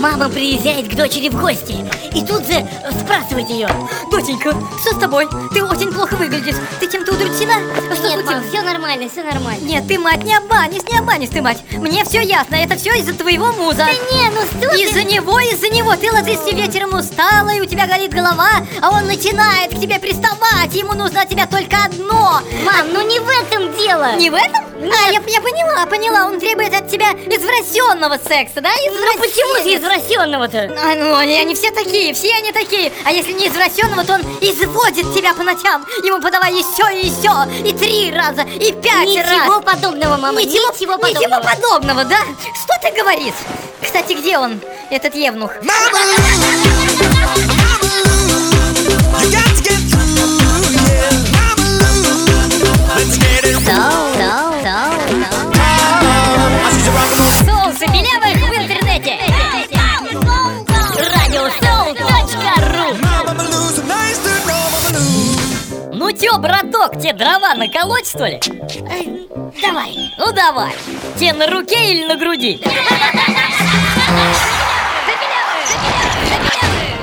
приезжает к дочери в гости И тут же спрашивает ее Доченька, что с тобой? Ты очень плохо выглядишь Ты чем-то удручена? Что Нет, мам, все нормально, все нормально Нет, ты, мать, не обманешь, не обманешь ты, мать Мне все ясно, это все из-за твоего муза Да не, ну что? Из-за него, из-за него Ты ложишься вечером устала, и у тебя горит голова А он начинает к тебе приставать Ему нужно от тебя только одно Мам, ну не в этом дело Не в этом? А, я, я поняла, поняла Он требует от тебя извращенного секса, да? Ну почему же. Извращенного-то? А, ну, они, они все такие, все они такие А если не извращенного, то он изводит тебя по ночам Ему подавай еще и еще И три раза, и пять раз Ничего подобного, мама, Ничего, ничего подобного ничего подобного, да? Что ты говоришь? Кстати, где он, этот евнух? You Чё, браток, тебе дрова наколоть, что ли? Давай. Ну давай. Тебе на руке или на груди?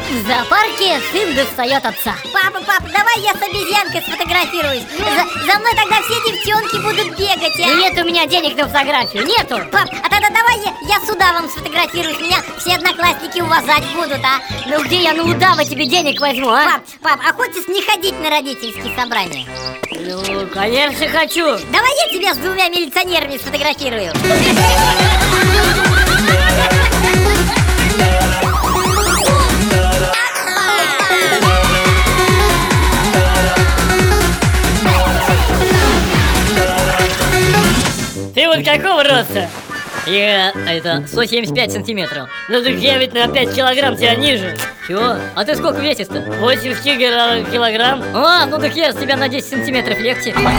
В зоопарке сын достает отца. Папа, папа, давай я с обезьянкой сфотографируюсь За, за мной тогда все девчонки будут бегать, а? Нет у меня денег на фотографию, нету. Пап, а тогда давай я, я сюда вам сфотографируюсь Меня все одноклассники уважать будут, а? Ну где я на удава тебе денег возьму, а? Пап, пап, а хочешь не ходить на родительские собрания? Ну, конечно, хочу. Давай я тебя с двумя милиционерами сфотографирую Ты вот какого роста? Я... это... 175 сантиметров. Ну так я ведь на 5 килограмм тебя ниже. Чего? А ты сколько весишь-то? 80 килограмм. А, ну так я с тебя на 10 сантиметров легче. Самый